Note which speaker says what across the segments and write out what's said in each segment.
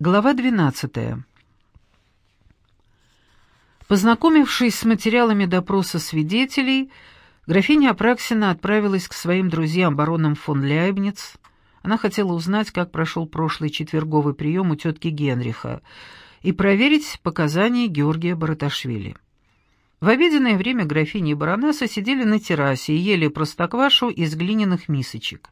Speaker 1: Глава 12. Познакомившись с материалами допроса свидетелей, графиня Апраксина отправилась к своим друзьям баронам фон Ляйбниц. Она хотела узнать, как прошел прошлый четверговый прием у тетки Генриха и проверить показания Георгия Бараташвили. В обеденное время графиня и баронесса сидели на террасе и ели простоквашу из глиняных мисочек.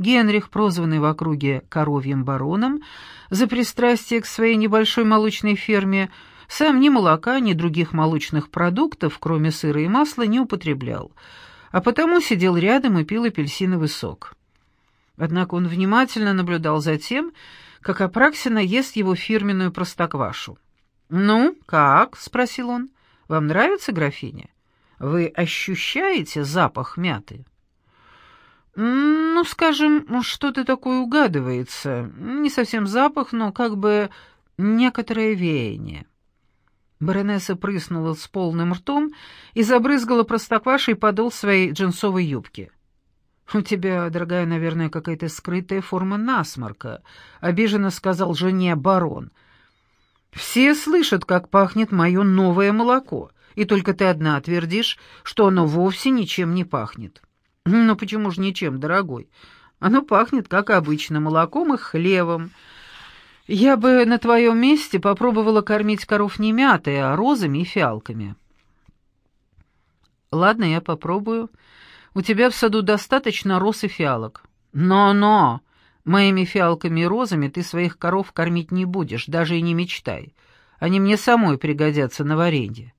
Speaker 1: Генрих, прозванный в округе «коровьим бароном», за пристрастие к своей небольшой молочной ферме, сам ни молока, ни других молочных продуктов, кроме сыра и масла, не употреблял, а потому сидел рядом и пил апельсиновый сок. Однако он внимательно наблюдал за тем, как Апраксина ест его фирменную простоквашу. «Ну, как?» — спросил он. «Вам нравится, графиня? Вы ощущаете запах мяты?» «Ну, скажем, что-то такое угадывается. Не совсем запах, но как бы некоторое веяние». Баронесса прыснула с полным ртом и забрызгала простоквашей подол своей джинсовой юбки. «У тебя, дорогая, наверное, какая-то скрытая форма насморка», — обиженно сказал жене барон. «Все слышат, как пахнет мое новое молоко, и только ты одна твердишь, что оно вовсе ничем не пахнет». «Ну почему же ничем, дорогой? Оно пахнет, как обычно, молоком и хлебом. Я бы на твоем месте попробовала кормить коров не мятой, а розами и фиалками». «Ладно, я попробую. У тебя в саду достаточно роз и фиалок». «Но-но! Моими фиалками и розами ты своих коров кормить не будешь, даже и не мечтай. Они мне самой пригодятся на варенье».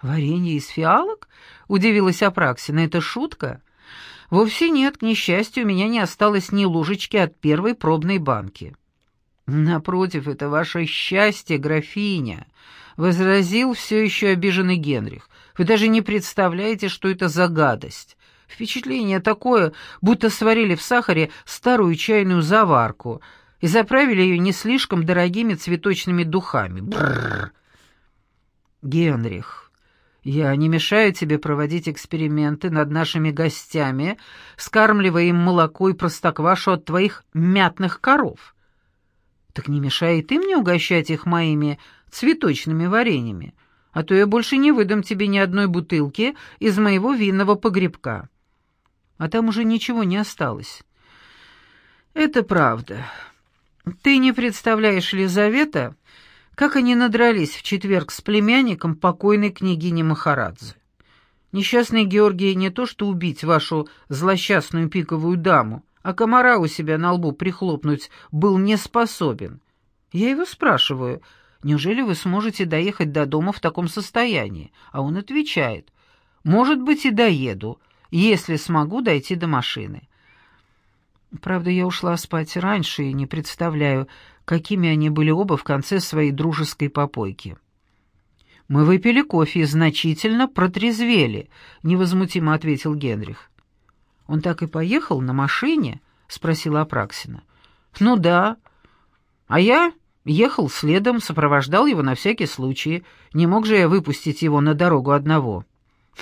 Speaker 1: «Варенье из фиалок?» — удивилась Апраксина. «Это шутка?» Вовсе нет, к несчастью, у меня не осталось ни ложечки от первой пробной банки. Напротив, это ваше счастье, графиня, возразил все еще обиженный Генрих. Вы даже не представляете, что это за гадость. Впечатление такое, будто сварили в сахаре старую чайную заварку и заправили ее не слишком дорогими цветочными духами. Бррр. Генрих, я не мешаю тебе проводить эксперименты над нашими гостями, скармливая им молоко и простоквашу от твоих мятных коров. Так не мешай и ты мне угощать их моими цветочными вареньями, а то я больше не выдам тебе ни одной бутылки из моего винного погребка. А там уже ничего не осталось. Это правда. Ты не представляешь, Лизавета, как они надрались в четверг с племянником покойной княгини Махарадзе. Несчастный Георгий не то что убить вашу злосчастную пиковую даму, а комара у себя на лбу прихлопнуть был не способен. Я его спрашиваю, неужели вы сможете доехать до дома в таком состоянии? А он отвечает, может быть и доеду, если смогу дойти до машины. Правда, я ушла спать раньше и не представляю, какими они были оба в конце своей дружеской попойки. «Мы выпили кофе и значительно протрезвели», — невозмутимо ответил Генрих. «Он так и поехал на машине?» — спросила Апраксина. «Ну да. А я ехал следом, сопровождал его на всякий случай. Не мог же я выпустить его на дорогу одного».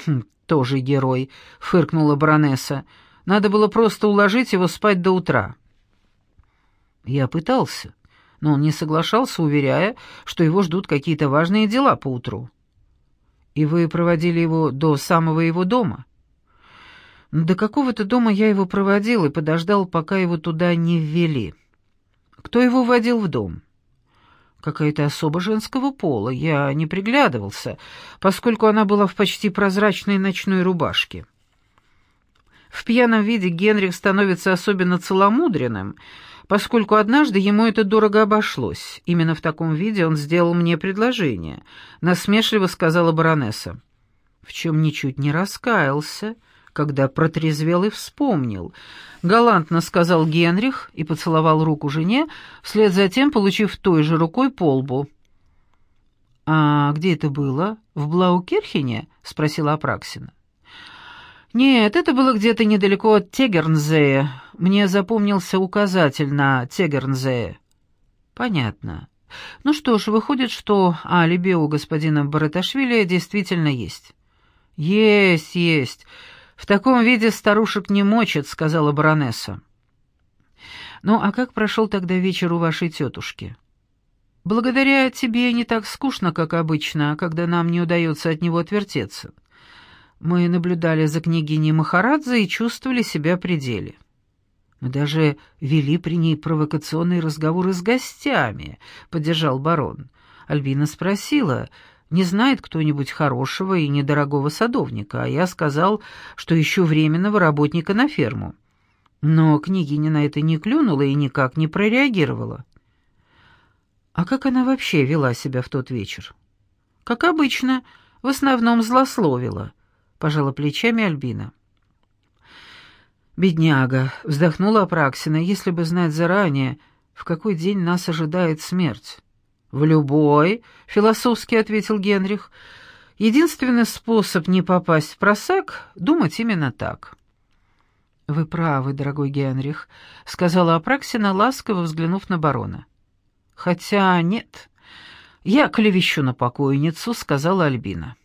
Speaker 1: «Хм, тоже герой», — фыркнула баронесса. «Надо было просто уложить его спать до утра». «Я пытался но он не соглашался, уверяя, что его ждут какие-то важные дела поутру. «И вы проводили его до самого его дома?» «До какого-то дома я его проводил и подождал, пока его туда не ввели. Кто его водил в дом?» какая-то особа женского пола. Я не приглядывался, поскольку она была в почти прозрачной ночной рубашке. В пьяном виде Генрих становится особенно целомудренным, поскольку однажды ему это дорого обошлось. Именно в таком виде он сделал мне предложение, насмешливо сказала баронесса. В чем ничуть не раскаялся, когда протрезвел и вспомнил. Галантно сказал Генрих и поцеловал руку жене, вслед за тем получив той же рукой по лбу. «А где это было? В Блаукирхене?» — спросила Апраксина. «Нет, это было где-то недалеко от Тегернзея. Мне запомнился указатель на Тегернзее». «Понятно. Ну что ж, выходит, что алиби у господина Бараташвили действительно есть». «Есть, есть. В таком виде старушек не мочат», — сказала баронесса. «Ну, а как прошел тогда вечер у вашей тетушки?» Благодаря тебе не так скучно, как обычно, когда нам не удается от него отвертеться. Мы наблюдали за княгиней Махарадзе и чувствовали себя при деле. Мы даже вели при ней провокационные разговоры с гостями, — поддержал барон. Альбина спросила, не знает кто-нибудь хорошего и недорогого садовника, а я сказал, что ищу временного работника на ферму. Но княгиня на это не клюнула и никак не прореагировала. А как она вообще вела себя в тот вечер? Как обычно, в основном злословила, пожала плечами Альбина. «Бедняга!» — вздохнула Апраксина. «Если бы знать заранее, в какой день нас ожидает смерть». «В любой», — философски ответил Генрих. «Единственный способ не попасть в просак — думать именно так». «Вы правы, дорогой Генрих», — сказала Апраксина, ласково взглянув на барона. «Хотя нет, я клевещу на покойницу», — сказала Альбина.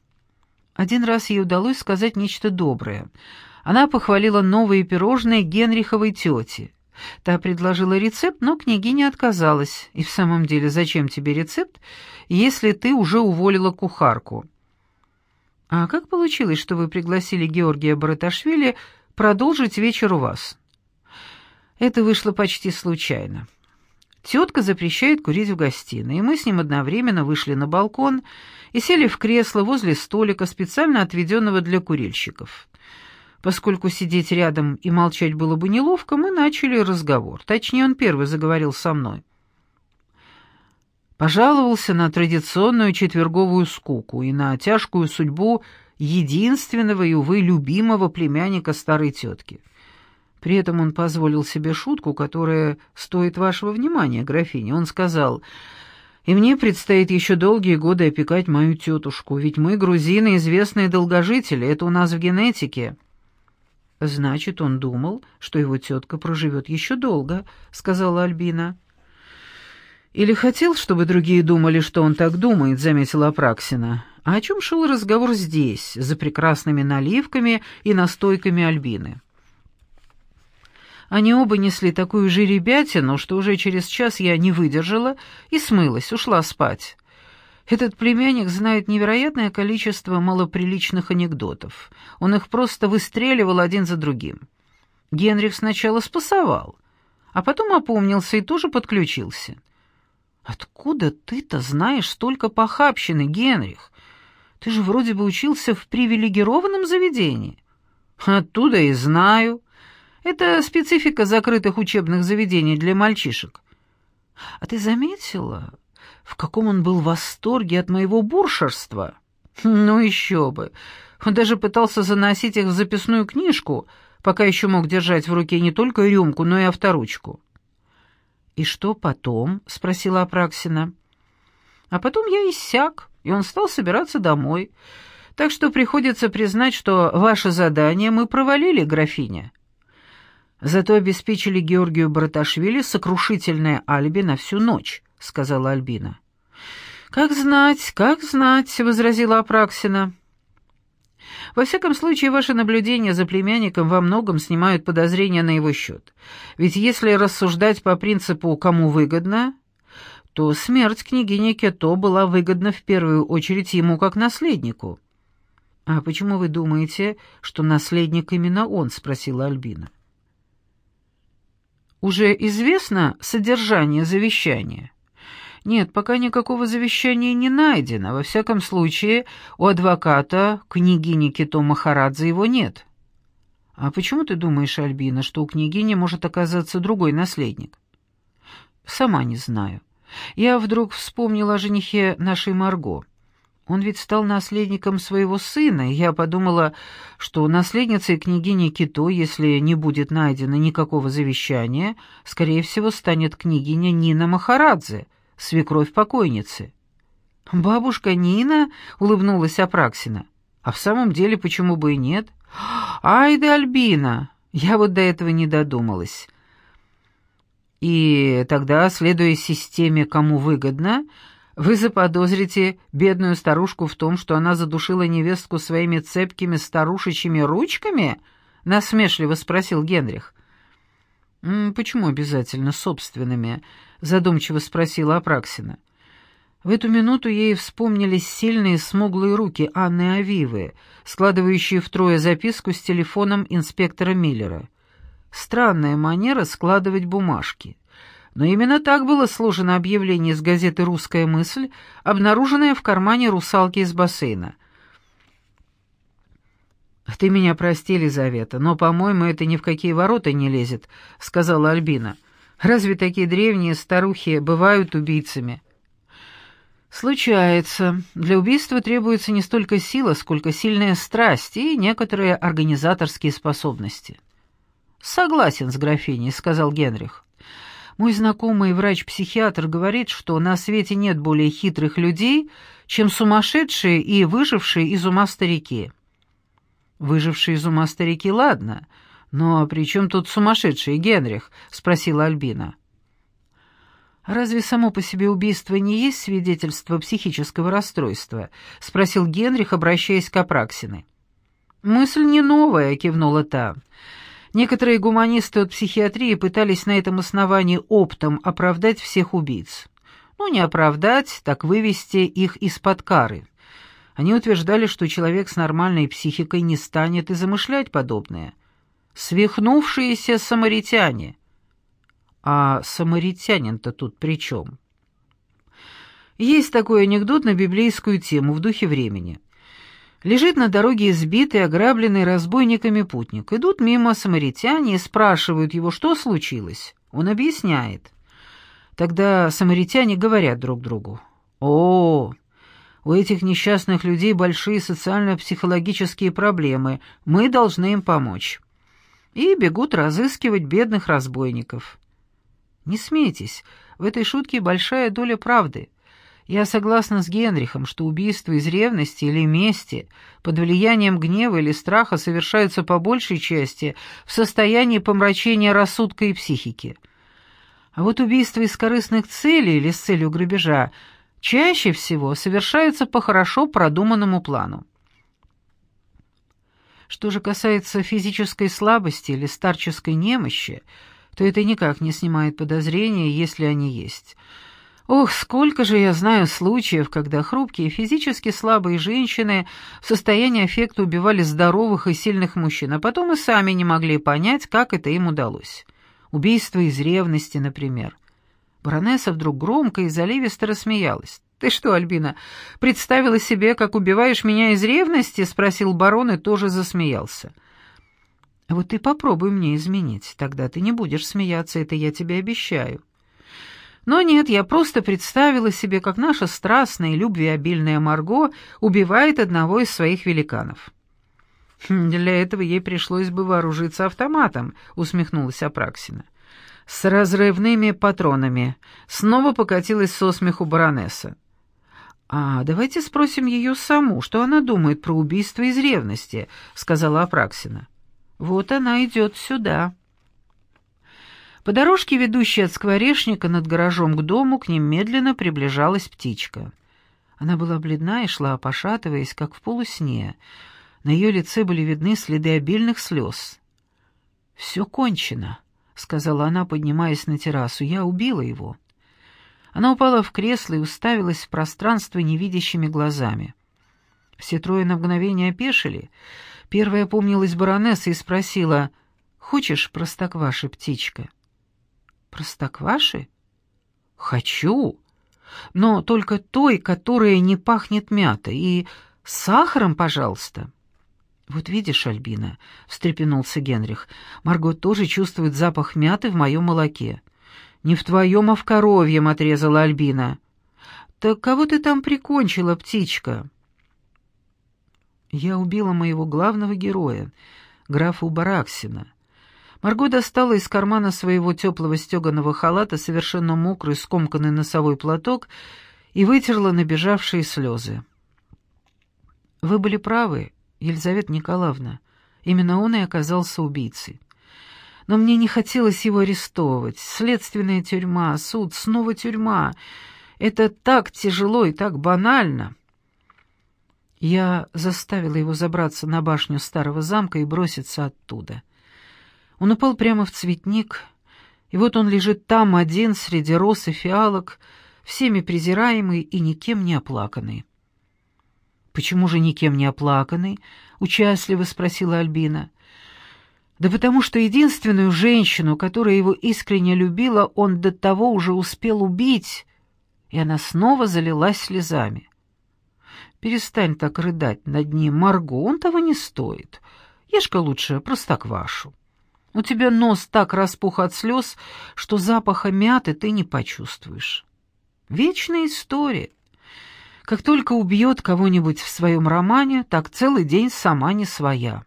Speaker 1: Один раз ей удалось сказать нечто доброе. Она похвалила новые пирожные Генриховой тети. Та предложила рецепт, но княгиня отказалась. И в самом деле, зачем тебе рецепт, если ты уже уволила кухарку? А как получилось, что вы пригласили Георгия Бараташвили продолжить вечер у вас? Это вышло почти случайно. Тетка запрещает курить в гостиной, и мы с ним одновременно вышли на балкон и сели в кресло возле столика, специально отведенного для курильщиков. Поскольку сидеть рядом и молчать было бы неловко, мы начали разговор. Точнее, он первый заговорил со мной. Пожаловался на традиционную четверговую скуку и на тяжкую судьбу единственного и, увы, любимого племянника старой тетки. При этом он позволил себе шутку, которая стоит вашего внимания, графиня. Он сказал, «И мне предстоит еще долгие годы опекать мою тетушку, ведь мы, грузины, известные долгожители, это у нас в генетике». «Значит, он думал, что его тетка проживет еще долго», — сказала Альбина. «Или хотел, чтобы другие думали, что он так думает», — заметила Апраксина. «А о чем шел разговор здесь, за прекрасными наливками и настойками Альбины?» Они оба несли такую же ребятину, что уже через час я не выдержала и смылась, ушла спать. Этот племянник знает невероятное количество малоприличных анекдотов. Он их просто выстреливал один за другим. Генрих сначала спасовал, а потом опомнился и тоже подключился. «Откуда ты-то знаешь столько похабщины, Генрих? Ты же вроде бы учился в привилегированном заведении». «Оттуда и знаю. Это специфика закрытых учебных заведений для мальчишек». «А ты заметила, в каком он был восторге от моего буршерства. Ну еще бы. Он даже пытался заносить их в записную книжку, пока еще мог держать в руке не только рюмку, но и авторучку. «И что потом?» — спросила Апраксина. «А потом я иссяк, и он стал собираться домой. Так что приходится признать, что ваше задание мы провалили, графиня. Зато обеспечили Георгию Браташвили сокрушительное алиби на всю ночь», — сказала Альбина. «Как знать, как знать», — возразила Апраксина. «Во всяком случае, ваши наблюдения за племянником во многом снимают подозрения на его счет. Ведь если рассуждать по принципу «кому выгодно», то смерть княгини Кето была выгодна в первую очередь ему как наследнику. «А почему вы думаете, что наследник именно он?» — спросила Альбина. «Уже известно содержание завещания?» Нет, пока никакого завещания не найдено. Во всяком случае, у адвоката, княгини Кито Махарадзе, его нет. А почему ты думаешь, Альбина, что у княгини может оказаться другой наследник? Сама не знаю. Я вдруг вспомнила о женихе нашей Марго. Он ведь стал наследником своего сына, и я подумала, что наследницей княгини Кито, если не будет найдено никакого завещания, скорее всего, станет княгиня Нина Махарадзе — свекровь покойницы. «Бабушка Нина?» — улыбнулась Апраксина. «А в самом деле почему бы и нет?» «Ай да Альбина! Я вот до этого не додумалась». «И тогда, следуя системе «кому выгодно», вы заподозрите бедную старушку в том, что она задушила невестку своими цепкими старушечьими ручками?» — насмешливо спросил Генрих. «Почему обязательно собственными?» — задумчиво спросила Апраксина. В эту минуту ей вспомнились сильные смуглые руки Анны Авивы, складывающие втрое записку с телефоном инспектора Миллера. Странная манера складывать бумажки. Но именно так было сложено объявление из газеты «Русская мысль», обнаруженное в кармане русалки из бассейна. «Ты меня прости, Елизавета, но, по-моему, это ни в какие ворота не лезет», — сказала Альбина. «Разве такие древние старухи бывают убийцами?» «Случается. Для убийства требуется не столько сила, сколько сильная страсть и некоторые организаторские способности». «Согласен с графиней», — сказал Генрих. «Мой знакомый врач-психиатр говорит, что на свете нет более хитрых людей, чем сумасшедшие и выжившие из ума старики». «Выжившие из ума старики, ладно, но при чем тут сумасшедший Генрих?» — спросила Альбина. «Разве само по себе убийство не есть свидетельство психического расстройства?» — спросил Генрих, обращаясь к Апраксиной. «Мысль не новая», — кивнула та. Некоторые гуманисты от психиатрии пытались на этом основании оптом оправдать всех убийц. Ну, не оправдать, так вывести их из-под кары. Они утверждали, что человек с нормальной психикой не станет и замышлять подобное. Свихнувшиеся самаритяне. А самаритянин-то тут при чем? Есть такой анекдот на библейскую тему в духе времени — Лежит на дороге избитый, ограбленный разбойниками путник. Идут мимо самаритяне и спрашивают его, что случилось. Он объясняет. Тогда самаритяне говорят друг другу. «О, у этих несчастных людей большие социально-психологические проблемы. Мы должны им помочь». И бегут разыскивать бедных разбойников. Не смейтесь, в этой шутке большая доля правды — я согласна с Генрихом, что убийства из ревности или мести, под влиянием гнева или страха совершаются по большей части в состоянии помрачения рассудка и психики. А вот убийства из корыстных целей или с целью грабежа чаще всего совершаются по хорошо продуманному плану. Что же касается физической слабости или старческой немощи, то это никак не снимает подозрения, если они есть – Ох, сколько же я знаю случаев, когда хрупкие, физически слабые женщины в состоянии аффекта убивали здоровых и сильных мужчин, а потом и сами не могли понять, как это им удалось. Убийство из ревности, например. Баронесса вдруг громко и заливисто рассмеялась. «Ты что, Альбина, представила себе, как убиваешь меня из ревности?» — спросил барон и тоже засмеялся. «Вот ты попробуй мне изменить, тогда ты не будешь смеяться, это я тебе обещаю». Но нет, я просто представила себе, как наша страстная и любвеобильная Марго убивает одного из своих великанов. «Хм, «Для этого ей пришлось бы вооружиться автоматом», — усмехнулась Апраксина. «С разрывными патронами». Снова покатилась со смеху баронесса. «А давайте спросим ее саму, что она думает про убийство из ревности», — сказала Апраксина. «Вот она идет сюда». По дорожке, ведущей от скворечника над гаражом к дому, к ним медленно приближалась птичка. Она была бледна и шла, пошатываясь, как в полусне. На ее лице были видны следы обильных слез. «Все кончено», — сказала она, поднимаясь на террасу. «Я убила его». Она упала в кресло и уставилась в пространство невидящими глазами. Все трое на мгновение опешили. Первая помнилась баронесса и спросила, «Хочешь простокваши, птичка?» Простокваши? Хочу, но только той, которая не пахнет мятой, и с сахаром, пожалуйста. Вот видишь, Альбина, встрепенулся Генрих. Марго тоже чувствует запах мяты в моем молоке. Не в твоем, а в коровьем, отрезала Альбина. Так кого ты там прикончила, птичка? Я убила моего главного героя, графа Бараксина. Марго достала из кармана своего теплого стеганого халата совершенно мокрый скомканный носовой платок и вытерла набежавшие слезы. «Вы были правы, Елизавета Николаевна. Именно он и оказался убийцей. Но мне не хотелось его арестовывать. Следственная тюрьма, суд, снова тюрьма. Это так тяжело и так банально». Я заставила его забраться на башню старого замка и броситься оттуда. Он упал прямо в цветник, и вот он лежит там один, среди роз и фиалок, всеми презираемый и никем не оплаканный. «Почему же никем не оплаканный?» — участливо спросила Альбина. «Да потому что единственную женщину, которая его искренне любила, он до того уже успел убить», и она снова залилась слезами. «Перестань так рыдать над ним, Марго, он того не стоит. Ешь-ка лучше простоквашу. У тебя нос так распух от слез, что запаха мяты ты не почувствуешь. Вечная история». Как только убьет кого-нибудь в своем романе, так целый день сама не своя.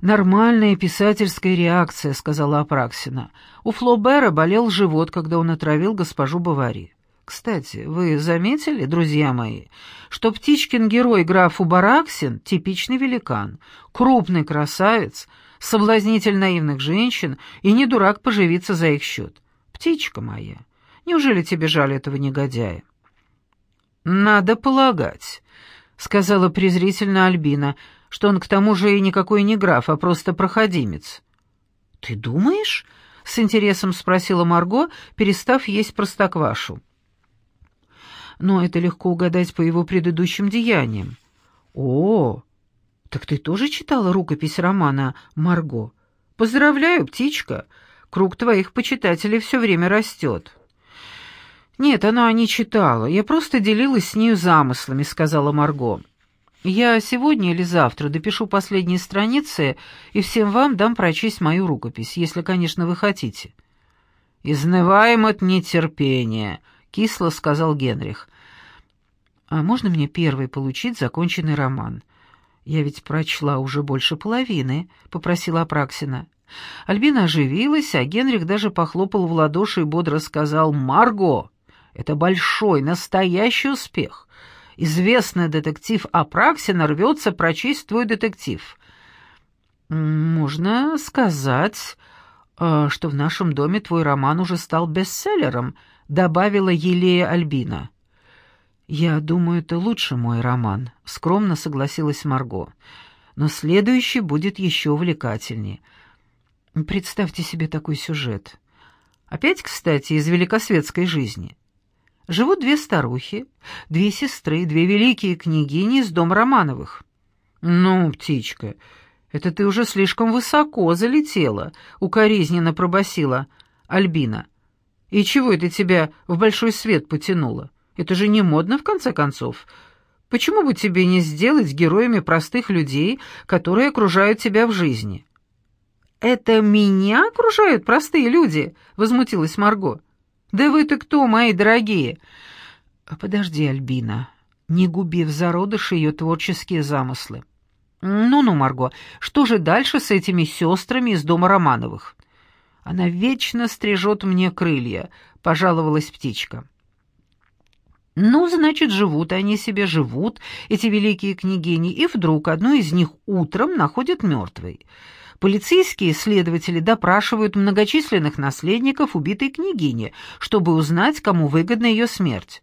Speaker 1: «Нормальная писательская реакция», — сказала Апраксина. «У Флобера болел живот, когда он отравил госпожу Бавари. Кстати, вы заметили, друзья мои, что птичкин герой граф Убараксин — типичный великан, крупный красавец, соблазнитель наивных женщин и не дурак поживиться за их счет? Птичка моя, неужели тебе жаль этого негодяя?» «Надо полагать», — сказала презрительно Альбина, «что он к тому же и никакой не граф, а просто проходимец». «Ты думаешь?» — с интересом спросила Марго, перестав есть простоквашу. «Но это легко угадать по его предыдущим деяниям». «О, так ты тоже читала рукопись романа «Марго»?» «Поздравляю, птичка, круг твоих почитателей все время растет». «Нет, она не читала. Я просто делилась с нею замыслами», — сказала Марго. «Я сегодня или завтра допишу последние страницы и всем вам дам прочесть мою рукопись, если, конечно, вы хотите». «Изнываем от нетерпения», — кисло сказал Генрих. «А можно мне первый получить законченный роман? Я ведь прочла уже больше половины», — попросила Апраксина. Альбина оживилась, а Генрих даже похлопал в ладоши и бодро сказал «Марго!» Это большой, настоящий успех. Известный детектив Апраксин рвется прочесть твой детектив. Можно сказать, э, что в нашем доме твой роман уже стал бестселлером, добавила Елея Альбина. Я думаю, это лучше мой роман, скромно согласилась Марго. Но следующий будет еще увлекательнее. Представьте себе такой сюжет. Опять, кстати, из великосветской жизни. Живут две старухи, две сестры, две великие княгини из дома Романовых. «Ну, птичка, это ты уже слишком высоко залетела», — укоризненно пробасила Альбина. «И чего это тебя в большой свет потянуло? Это же не модно, в конце концов. Почему бы тебе не сделать героями простых людей, которые окружают тебя в жизни?» «Это меня окружают простые люди?» — возмутилась Марго. «Да вы-то кто, мои дорогие?» «Подожди, Альбина, не губи в зародыше ее творческие замыслы». «Ну-ну, Марго, что же дальше с этими сестрами из дома Романовых?» «Она вечно стрижет мне крылья», — пожаловалась птичка. Ну, значит, живут они себе, живут, эти великие княгини, и вдруг одну из них утром находят мертвой. Полицейские следователи допрашивают многочисленных наследников убитой княгини, чтобы узнать, кому выгодна ее смерть.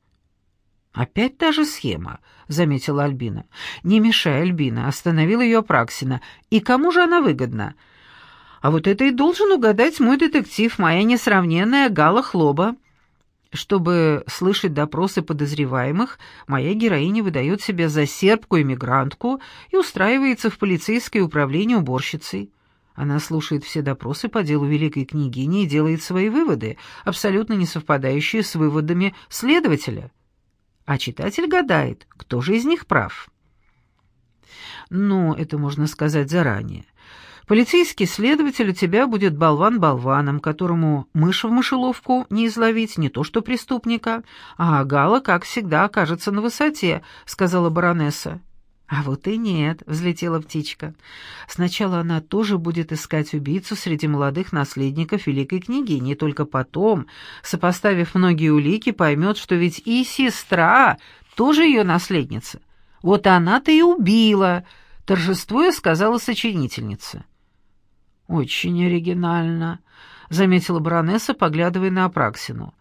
Speaker 1: «Опять та же схема», — заметила Альбина. «Не мешай, Альбина», — остановила ее Апраксина. «И кому же она выгодна?» «А вот это и должен угадать мой детектив, моя несравненная Гала Хлоба». Чтобы слышать допросы подозреваемых, моя героиня выдает себя за сербку-эмигрантку и устраивается в полицейское управление уборщицей. Она слушает все допросы по делу великой княгини и делает свои выводы, абсолютно не совпадающие с выводами следователя. А читатель гадает, кто же из них прав. Но это можно сказать заранее. Полицейский следователь у тебя будет болван болваном, которому мышь в мышеловку не изловить, не то что преступника, а Гала, как всегда, окажется на высоте», — сказала баронесса. «А вот и нет», — взлетела птичка. «Сначала она тоже будет искать убийцу среди молодых наследников великой княгини, и только потом, сопоставив многие улики, поймет, что ведь и сестра тоже ее наследница. Вот она-то и убила», — торжествуя сказала сочинительница. «Очень оригинально», — заметила баронесса, поглядывая на Апраксину.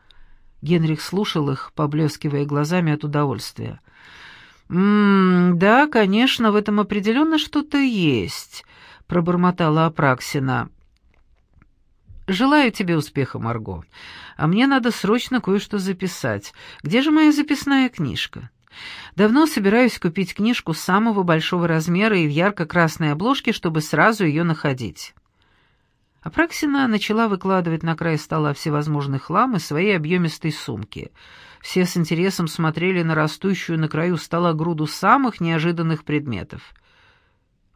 Speaker 1: Генрих слушал их, поблескивая глазами от удовольствия. «М -м, да, конечно, в этом определенно что-то есть», — пробормотала Апраксина. «Желаю тебе успеха, Марго. А мне надо срочно кое-что записать. Где же моя записная книжка?» Давно собираюсь купить книжку самого большого размера и в ярко-красной обложке, чтобы сразу ее находить. Апраксина начала выкладывать на край стола всевозможный хлам из своей объемистой сумки. Все с интересом смотрели на растущую на краю стола груду самых неожиданных предметов.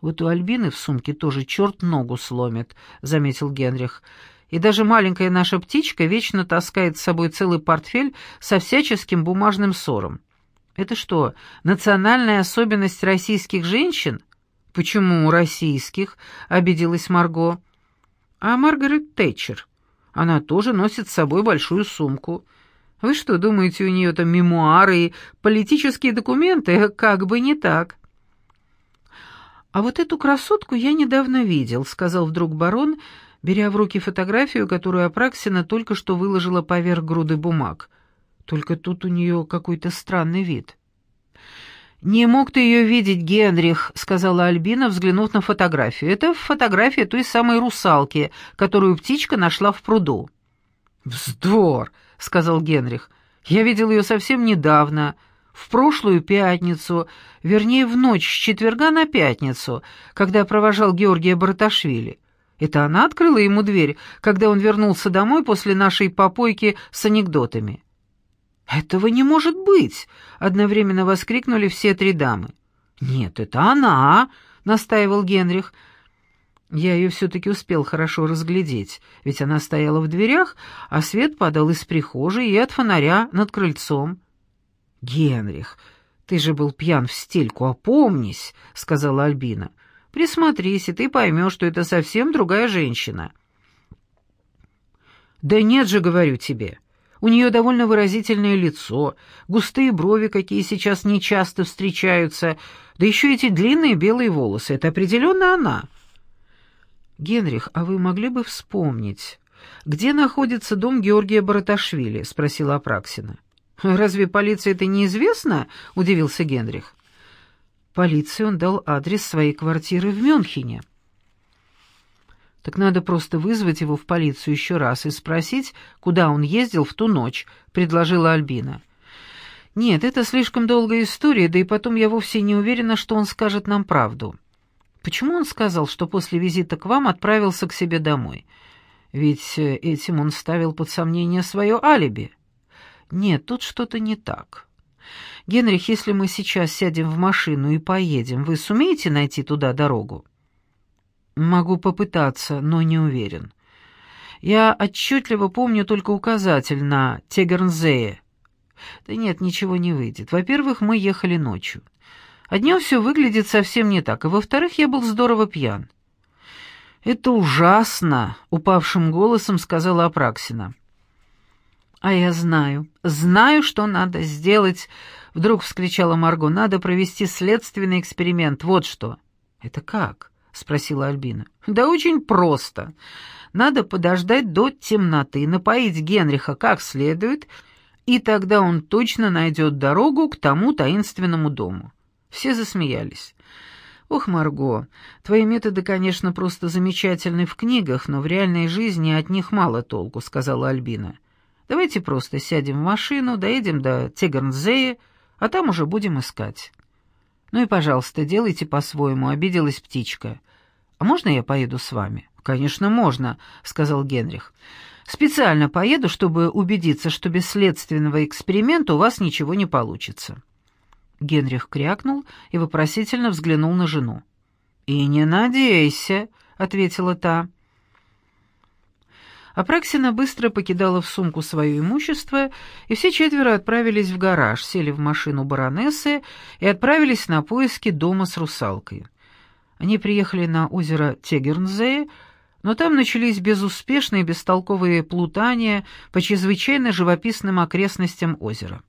Speaker 1: «Вот у Альбины в сумке тоже черт ногу сломит», — заметил Генрих. «И даже маленькая наша птичка вечно таскает с собой целый портфель со всяческим бумажным ссором. Это что, национальная особенность российских женщин?» «Почему российских?» — обиделась Марго. А Маргарет Тэтчер? Она тоже носит с собой большую сумку. Вы что, думаете, у нее там мемуары и политические документы? Как бы не так. «А вот эту красотку я недавно видел», — сказал вдруг барон, беря в руки фотографию, которую Апраксина только что выложила поверх груды бумаг. Только тут у нее какой-то странный вид. «Не мог ты ее видеть, Генрих», — сказала Альбина, взглянув на фотографию. «Это фотография той самой русалки, которую птичка нашла в пруду». «Вздор», — сказал Генрих. «Я видел ее совсем недавно, в прошлую пятницу, вернее, в ночь с четверга на пятницу, когда провожал Георгия Барташвили. Это она открыла ему дверь, когда он вернулся домой после нашей попойки с анекдотами». «Этого не может быть!» — одновременно воскликнули все три дамы. «Нет, это она!» — настаивал Генрих. Я ее все-таки успел хорошо разглядеть, ведь она стояла в дверях, а свет падал из прихожей и от фонаря над крыльцом. «Генрих, ты же был пьян в стельку, опомнись!» — сказала Альбина. «Присмотрись, и ты поймешь, что это совсем другая женщина». «Да нет же, говорю тебе, у нее довольно выразительное лицо, густые брови, какие сейчас нечасто встречаются, да еще эти длинные белые волосы. Это определенно она. «Генрих, а вы могли бы вспомнить, где находится дом Георгия Бараташвили?» — спросила Апраксина. «Разве полиции это неизвестно?» — удивился Генрих. Полиции он дал адрес своей квартиры в Мюнхене. Так надо просто вызвать его в полицию еще раз и спросить, куда он ездил в ту ночь», — предложила Альбина. «Нет, это слишком долгая история, да и потом я вовсе не уверена, что он скажет нам правду. Почему он сказал, что после визита к вам отправился к себе домой? Ведь э, этим он ставил под сомнение свое алиби. Нет, тут что-то не так. Генрих, если мы сейчас сядем в машину и поедем, вы сумеете найти туда дорогу?» Могу попытаться, но не уверен. Я отчетливо помню только указатель на Тегернзее. Да нет, ничего не выйдет. Во-первых, мы ехали ночью. А днем все выглядит совсем не так, а во-вторых, я был здорово пьян. «Это ужасно!» — упавшим голосом сказала Апраксина. «А я знаю, знаю, что надо сделать!» — вдруг вскричала Марго. «Надо провести следственный эксперимент. Вот что!» «Это как?» — спросила Альбина. «Да очень просто. Надо подождать до темноты, напоить Генриха как следует, и тогда он точно найдет дорогу к тому таинственному дому». Все засмеялись. «Ох, Марго, твои методы, конечно, просто замечательны в книгах, но в реальной жизни от них мало толку», — сказала Альбина. «Давайте просто сядем в машину, доедем до Тегернзея, а там уже будем искать». «Ну и, пожалуйста, делайте по-своему», — обиделась птичка. «А можно я поеду с вами?» «Конечно, можно», — сказал Генрих. «Специально поеду, чтобы убедиться, что без следственного эксперимента у вас ничего не получится». Генрих крякнул и вопросительно взглянул на жену. «И не надейся», — ответила та. Апраксина быстро покидала в сумку свое имущество, и все четверо отправились в гараж, сели в машину баронессы и отправились на поиски дома с русалкой. Они приехали на озеро Тегернзее, но там начались безуспешные бестолковые плутания по чрезвычайно живописным окрестностям озера.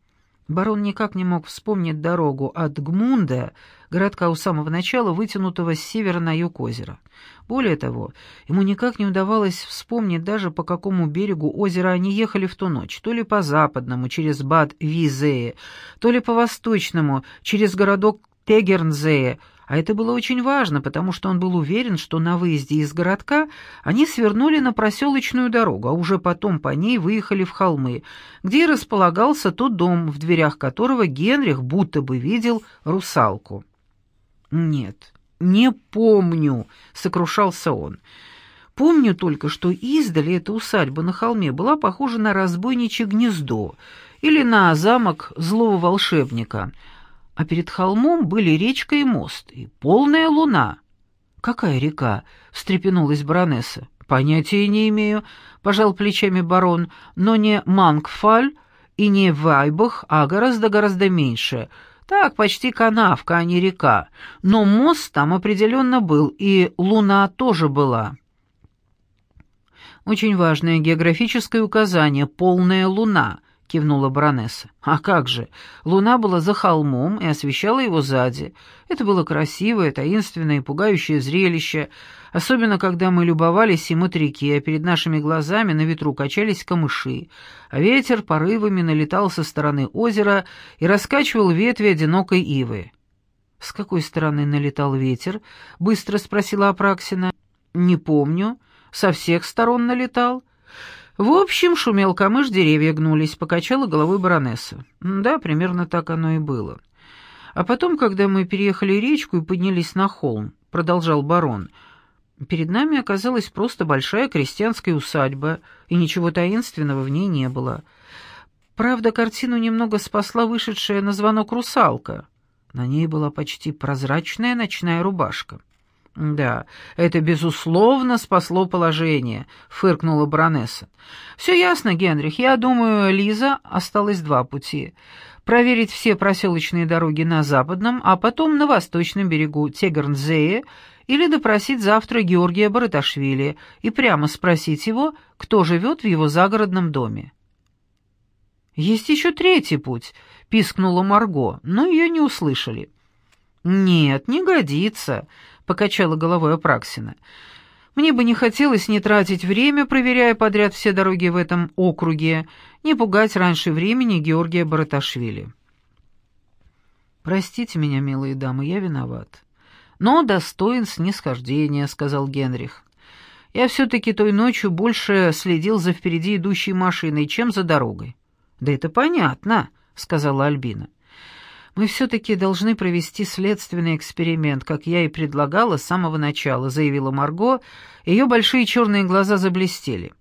Speaker 1: Барон никак не мог вспомнить дорогу от Гмунда, городка у самого начала, вытянутого с севера на юг озера. Более того, ему никак не удавалось вспомнить даже, по какому берегу озера они ехали в ту ночь, то ли по западному, через Бад-Визее, то ли по восточному, через городок Тегернзее, А это было очень важно, потому что он был уверен, что на выезде из городка они свернули на проселочную дорогу, а уже потом по ней выехали в холмы, где и располагался тот дом, в дверях которого Генрих будто бы видел русалку. «Нет, не помню», — сокрушался он. «Помню только, что издали эта усадьба на холме была похожа на разбойничье гнездо или на замок злого волшебника» а перед холмом были речка и мост, и полная луна. «Какая река?» — встрепенулась баронесса. «Понятия не имею», — пожал плечами барон, «но не Мангфаль и не Вайбах, а гораздо-гораздо меньше. Так, почти канавка, а не река. Но мост там определенно был, и луна тоже была». «Очень важное географическое указание — полная луна», — кивнула баронесса. «А как же! Луна была за холмом и освещала его сзади. Это было красивое, таинственное и пугающее зрелище, особенно когда мы любовались от реки, а перед нашими глазами на ветру качались камыши, а ветер порывами налетал со стороны озера и раскачивал ветви одинокой ивы». «С какой стороны налетал ветер?» — быстро спросила Апраксина. «Не помню. Со всех сторон налетал». В общем, шумел камыш, деревья гнулись, покачала головой баронесса. Да, примерно так оно и было. А потом, когда мы переехали речку и поднялись на холм, продолжал барон, перед нами оказалась просто большая крестьянская усадьба, и ничего таинственного в ней не было. Правда, картину немного спасла вышедшая на звонок русалка. На ней была почти прозрачная ночная рубашка. «Да, это, безусловно, спасло положение», — фыркнула баронесса. «Все ясно, Генрих. Я думаю, Лиза, осталось два пути. Проверить все проселочные дороги на западном, а потом на восточном берегу Тегернзее или допросить завтра Георгия Бараташвили и прямо спросить его, кто живет в его загородном доме». «Есть еще третий путь», — пискнула Марго, но ее не услышали. «Нет, не годится», — покачала головой Апраксина. «Мне бы не хотелось не тратить время, проверяя подряд все дороги в этом округе, не пугать раньше времени Георгия Бараташвили». «Простите меня, милые дамы, я виноват. Но достоин снисхождения», — сказал Генрих. «Я все-таки той ночью больше следил за впереди идущей машиной, чем за дорогой». «Да это понятно», — сказала Альбина. «Мы все-таки должны провести следственный эксперимент, как я и предлагала с самого начала», — заявила Марго. Ее большие черные глаза заблестели.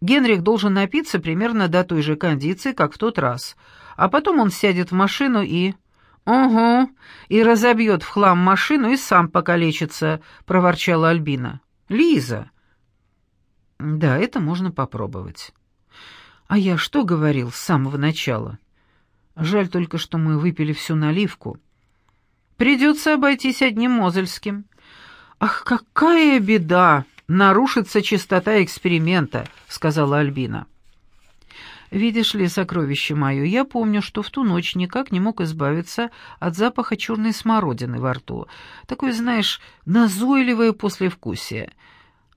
Speaker 1: «Генрих должен напиться примерно до той же кондиции, как в тот раз. А потом он сядет в машину и...» «Угу, и разобьет в хлам машину и сам покалечится», — проворчала Альбина. «Лиза». «Да, это можно попробовать». «А я что говорил с самого начала?» Жаль только, что мы выпили всю наливку. Придется обойтись одним мозельским. Ах, какая беда! Нарушится чистота эксперимента, сказала Альбина. Видишь ли, сокровище мое, я помню, что в ту ночь никак не мог избавиться от запаха черной смородины во рту. Такое, знаешь, назойливое послевкусие.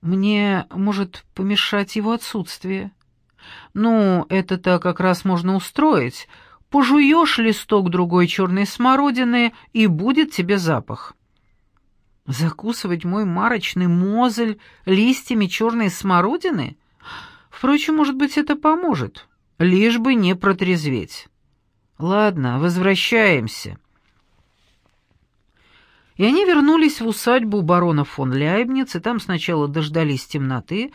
Speaker 1: Мне может помешать его отсутствие. Ну, это-то как раз можно устроить — Пожуешь листок другой черной смородины, и будет тебе запах. Закусывать мой марочный мозель листьями черной смородины? Впрочем, может быть, это поможет, лишь бы не протрезветь. Ладно, возвращаемся. И они вернулись в усадьбу барона фон Ляйбниц, и там сначала дождались темноты,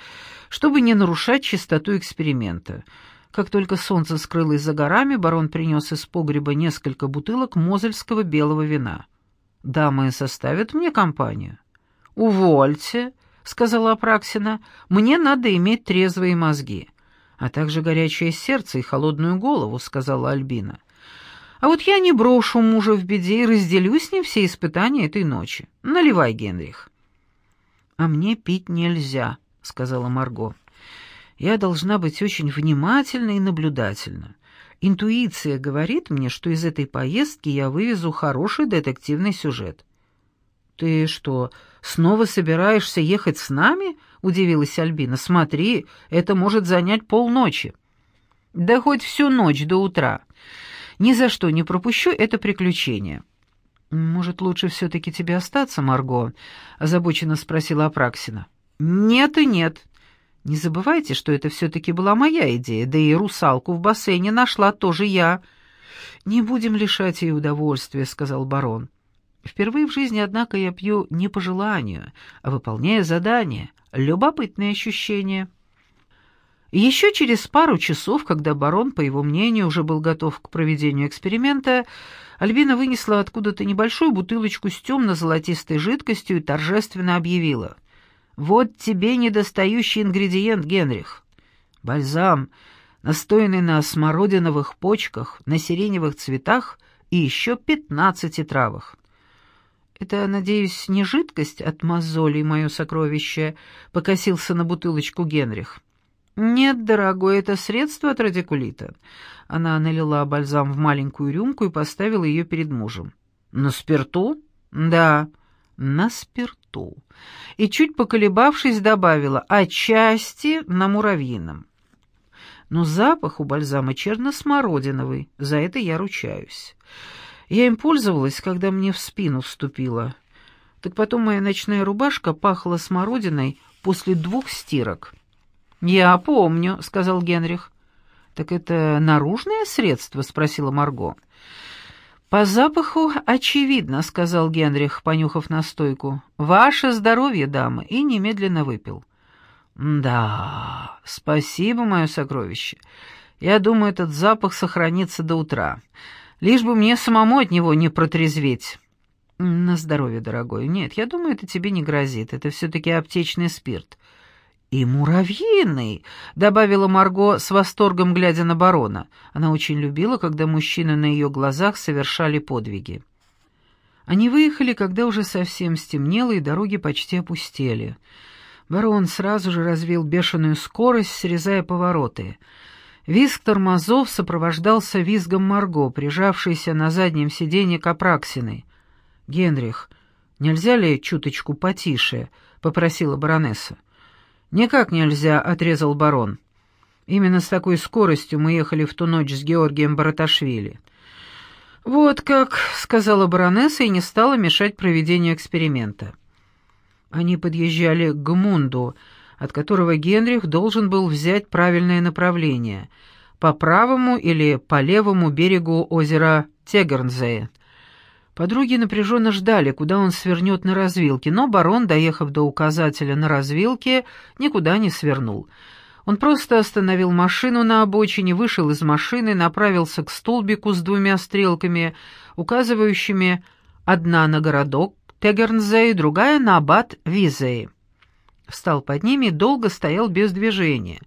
Speaker 1: чтобы не нарушать чистоту эксперимента — как только солнце скрылось за горами, барон принес из погреба несколько бутылок мозельского белого вина. «Дамы составят мне компанию?» «Увольте», — сказала Апраксина, — «мне надо иметь трезвые мозги, а также горячее сердце и холодную голову», — сказала Альбина. «А вот я не брошу мужа в беде и разделю с ним все испытания этой ночи. Наливай, Генрих». «А мне пить нельзя», — сказала Марго я должна быть очень внимательна и наблюдательна. Интуиция говорит мне, что из этой поездки я вывезу хороший детективный сюжет. «Ты что, снова собираешься ехать с нами?» — удивилась Альбина. «Смотри, это может занять полночи». «Да хоть всю ночь до утра. Ни за что не пропущу это приключение». «Может, лучше все-таки тебе остаться, Марго?» — озабоченно спросила Апраксина. «Нет и нет. Не забывайте, что это все-таки была моя идея, да и русалку в бассейне нашла тоже я». «Не будем лишать ей удовольствия», — сказал барон. «Впервые в жизни, однако, я пью не по желанию, а выполняя задание. Любопытные ощущения». Еще через пару часов, когда барон, по его мнению, уже был готов к проведению эксперимента, Альбина вынесла откуда-то небольшую бутылочку с темно-золотистой жидкостью и торжественно объявила. «Вот тебе недостающий ингредиент, Генрих. Бальзам, настоянный на смородиновых почках, на сиреневых цветах и еще пятнадцати травах». «Это, надеюсь, не жидкость от мозолей, мое сокровище?» — покосился на бутылочку Генрих. «Нет, дорогой, это средство от радикулита». Она налила бальзам в маленькую рюмку и поставила ее перед мужем. «На спирту?» «Да, на спирту». И чуть поколебавшись, добавила «отчасти на муравьином». Но запах у бальзама черно-смородиновый, за это я ручаюсь. Я им пользовалась, когда мне в спину вступила. Так потом моя ночная рубашка пахла смородиной после двух стирок. «Я помню», — сказал Генрих. «Так это наружное средство?» — спросила Марго. «По запаху очевидно», — сказал Генрих, понюхав настойку. «Ваше здоровье, дамы!» и немедленно выпил. «Да, спасибо, мое сокровище. Я думаю, этот запах сохранится до утра. Лишь бы мне самому от него не протрезветь». «На здоровье, дорогой. Нет, я думаю, это тебе не грозит. Это все-таки аптечный спирт. «И муравьиный», — добавила Марго с восторгом, глядя на барона. Она очень любила, когда мужчины на ее глазах совершали подвиги. Они выехали, когда уже совсем стемнело, и дороги почти опустели. Барон сразу же развил бешеную скорость, срезая повороты. Визг тормозов сопровождался визгом Марго, прижавшейся на заднем сиденье к Апраксиной. «Генрих, нельзя ли чуточку потише?» — попросила баронесса. «Никак нельзя», — отрезал барон. «Именно с такой скоростью мы ехали в ту ночь с Георгием Бараташвили». «Вот как», — сказала баронесса и не стала мешать проведению эксперимента. Они подъезжали к Гмунду, от которого Генрих должен был взять правильное направление — по правому или по левому берегу озера Тегернзее — Подруги напряженно ждали, куда он свернет на развилке, но барон, доехав до указателя на развилке, никуда не свернул. Он просто остановил машину на обочине, вышел из машины, направился к столбику с двумя стрелками, указывающими одна на городок Тегернзей, другая на аббат Визей. Встал под ними и долго стоял без движения.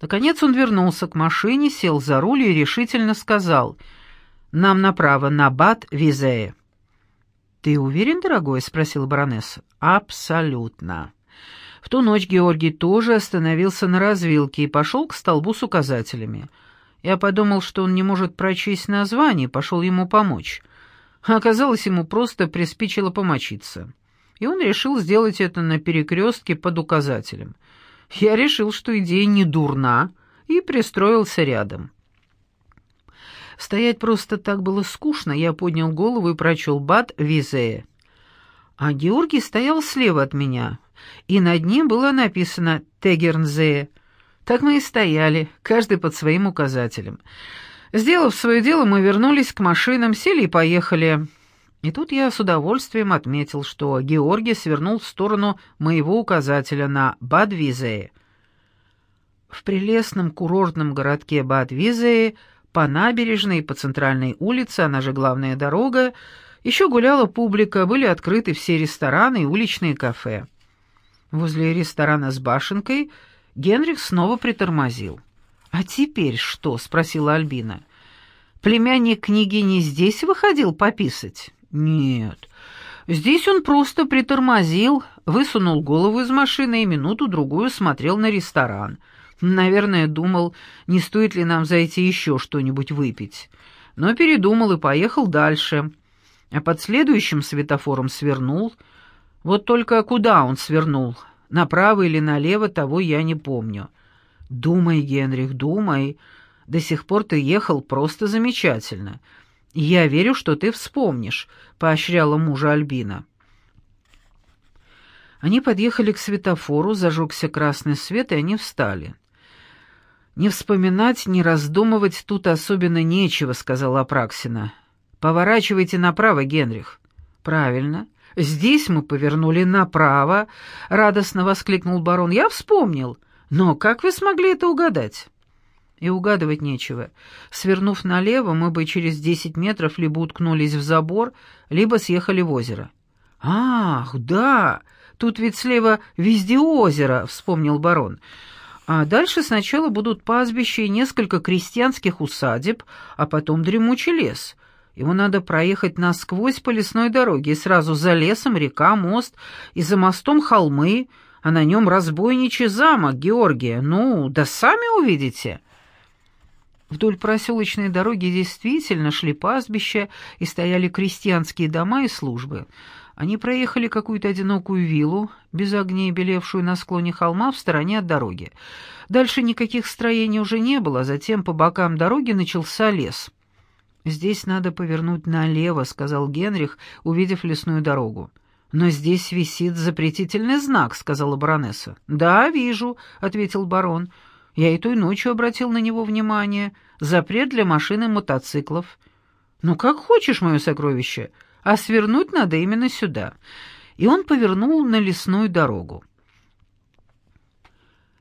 Speaker 1: Наконец он вернулся к машине, сел за руль и решительно сказал «Нам направо на аббат Визея». «Ты уверен, дорогой?» — спросила баронесса. «Абсолютно». В ту ночь Георгий тоже остановился на развилке и пошел к столбу с указателями. Я подумал, что он не может прочесть название, пошел ему помочь. А оказалось, ему просто приспичило помочиться. И он решил сделать это на перекрестке под указателем. Я решил, что идея не дурна, и пристроился рядом. Стоять просто так было скучно, я поднял голову и прочел «Бат Визея». А Георгий стоял слева от меня, и над ним было написано «Тегернзея». Так мы и стояли, каждый под своим указателем. Сделав свое дело, мы вернулись к машинам, сели и поехали. И тут я с удовольствием отметил, что Георгий свернул в сторону моего указателя на Бадвизее. В прелестном курортном городке Бадвизее по набережной и по центральной улице, она же главная дорога, еще гуляла публика, были открыты все рестораны и уличные кафе. Возле ресторана с башенкой Генрих снова притормозил. «А теперь что?» — спросила Альбина. «Племянник княгини здесь выходил пописать?» «Нет. Здесь он просто притормозил, высунул голову из машины и минуту-другую смотрел на ресторан». Наверное, думал, не стоит ли нам зайти еще что-нибудь выпить. Но передумал и поехал дальше. А под следующим светофором свернул. Вот только куда он свернул? Направо или налево, того я не помню. Думай, Генрих, думай. До сих пор ты ехал просто замечательно. «Я верю, что ты вспомнишь», — поощряла мужа Альбина. Они подъехали к светофору, зажегся красный свет, и они встали. «Не вспоминать, не раздумывать тут особенно нечего», — сказала Апраксина. «Поворачивайте направо, Генрих». «Правильно. Здесь мы повернули направо», — радостно воскликнул барон. «Я вспомнил. Но как вы смогли это угадать?» И угадывать нечего. Свернув налево, мы бы через десять метров либо уткнулись в забор, либо съехали в озеро. «Ах, да! Тут ведь слева везде озеро», — вспомнил барон. «А дальше сначала будут пастбища и несколько крестьянских усадеб, а потом дремучий лес. Ему надо проехать насквозь по лесной дороге, и сразу за лесом река, мост, и за мостом холмы, а на нем разбойничий замок Георгия. Ну, да сами увидите». Вдоль проселочной дороги действительно шли пастбища и стояли крестьянские дома и службы. Они проехали какую-то одинокую виллу, без огней, белевшую на склоне холма в стороне от дороги. Дальше никаких строений уже не было, затем по бокам дороги начался лес. «Здесь надо повернуть налево», — сказал Генрих, увидев лесную дорогу. «Но здесь висит запретительный знак», — сказала баронесса. «Да, вижу», — ответил барон. Я и той ночью обратил на него внимание. Запрет для машин и мотоциклов. Ну, как хочешь, мое сокровище, а свернуть надо именно сюда. И он повернул на лесную дорогу.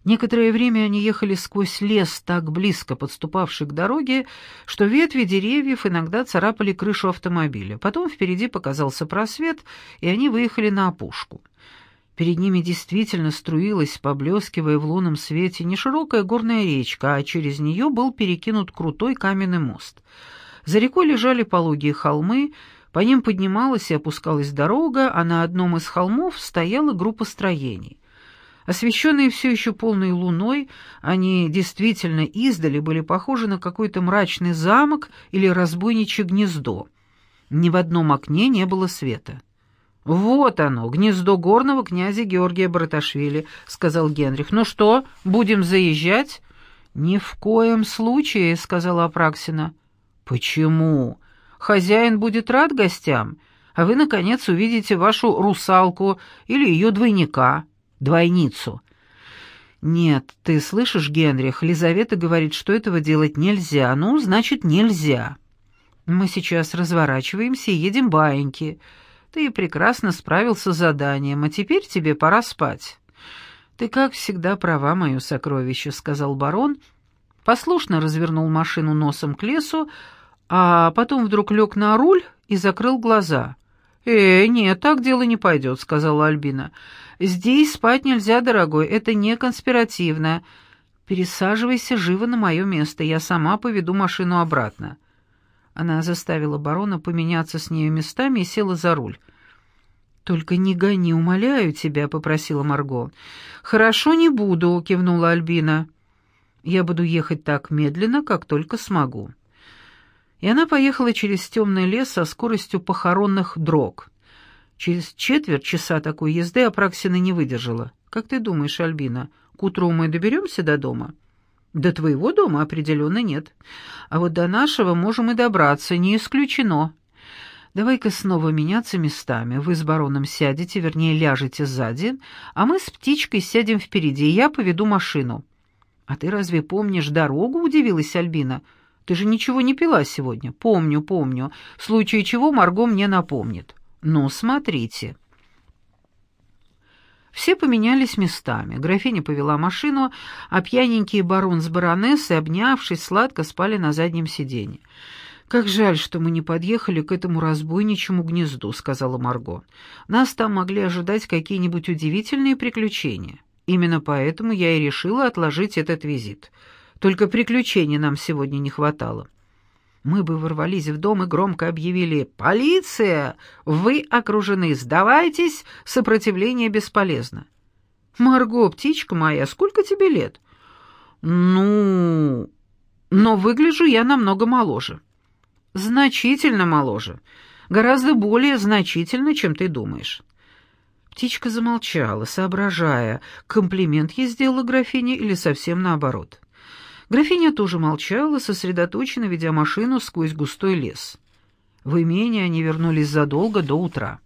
Speaker 1: Некоторое время они ехали сквозь лес, так близко подступавший к дороге, что ветви деревьев иногда царапали крышу автомобиля. Потом впереди показался просвет, и они выехали на опушку. Перед ними действительно струилась, поблескивая в лунном свете, не широкая горная речка, а через нее был перекинут крутой каменный мост. За рекой лежали пологие холмы, по ним поднималась и опускалась дорога, а на одном из холмов стояла группа строений. Освещенные все еще полной луной, они действительно издали были похожи на какой-то мрачный замок или разбойничье гнездо. Ни в одном окне не было света. «Вот оно, гнездо горного князя Георгия Бараташвили», — сказал Генрих. «Ну что, будем заезжать?» «Ни в коем случае», — сказала Апраксина. «Почему? Хозяин будет рад гостям, а вы, наконец, увидите вашу русалку или ее двойника, двойницу». «Нет, ты слышишь, Генрих, Лизавета говорит, что этого делать нельзя. Ну, значит, нельзя. Мы сейчас разворачиваемся и едем баиньки». Ты прекрасно справился с заданием, а теперь тебе пора спать». «Ты, как всегда, права, мое сокровище», — сказал барон, послушно развернул машину носом к лесу, а потом вдруг лег на руль и закрыл глаза. «Э, нет, так дело не пойдет», — сказала Альбина. «Здесь спать нельзя, дорогой, это не конспиративно. Пересаживайся живо на мое место, я сама поведу машину обратно». Она заставила барона поменяться с нею местами и села за руль. «Только не гони, умоляю тебя», — попросила Марго. «Хорошо, не буду», — кивнула Альбина. «Я буду ехать так медленно, как только смогу». И она поехала через темный лес со скоростью похоронных дрог. Через четверть часа такой езды Апраксина не выдержала. «Как ты думаешь, Альбина, к утру мы доберемся до дома?» До твоего дома определенно нет. А вот до нашего можем и добраться, не исключено. Давай-ка снова меняться местами. Вы с бароном сядете, вернее, ляжете сзади, а мы с птичкой сядем впереди, и я поведу машину. А ты разве помнишь дорогу, удивилась Альбина. Ты же ничего не пила сегодня. Помню, помню. В случае чего Марго мне напомнит. Ну, смотрите. Все поменялись местами. Графиня повела машину, а пьяненький барон с баронессой, обнявшись, сладко спали на заднем сиденье. «Как жаль, что мы не подъехали к этому разбойничьему гнезду», — сказала Марго. «Нас там могли ожидать какие-нибудь удивительные приключения. Именно поэтому я и решила отложить этот визит. Только приключений нам сегодня не хватало». Мы бы ворвались в дом и громко объявили «Полиция! Вы окружены! Сдавайтесь! Сопротивление бесполезно!» «Марго, птичка моя, сколько тебе лет?» «Ну...» «Но выгляжу я намного моложе». «Значительно моложе. Гораздо более значительно, чем ты думаешь». Птичка замолчала, соображая, комплимент ей сделала графиня или совсем наоборот. Графиня тоже молчала, сосредоточенно ведя машину сквозь густой лес. В имение они вернулись задолго до утра.